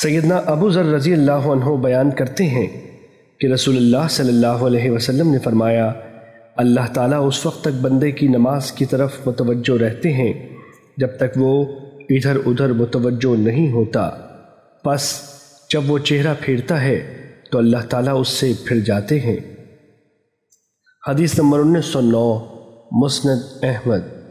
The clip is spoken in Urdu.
سیدنا ابو ذر رضی اللہ عنہ بیان کرتے ہیں کہ رسول اللہ صلی اللہ علیہ وسلم نے فرمایا، اللہ تعالیٰ اس وقت تک بندے کی نماز کی طرف متوجہ رہتے ہیں جب تک وہ ادھر ادھر متوجہ نہیں ہوتا۔ پس جب وہ چہرہ پھیرتا ہے تو اللہ تعالیٰ اس سے پھر جاتے ہیں۔ حدیث نمبر انیس سو نو، مسند احمد۔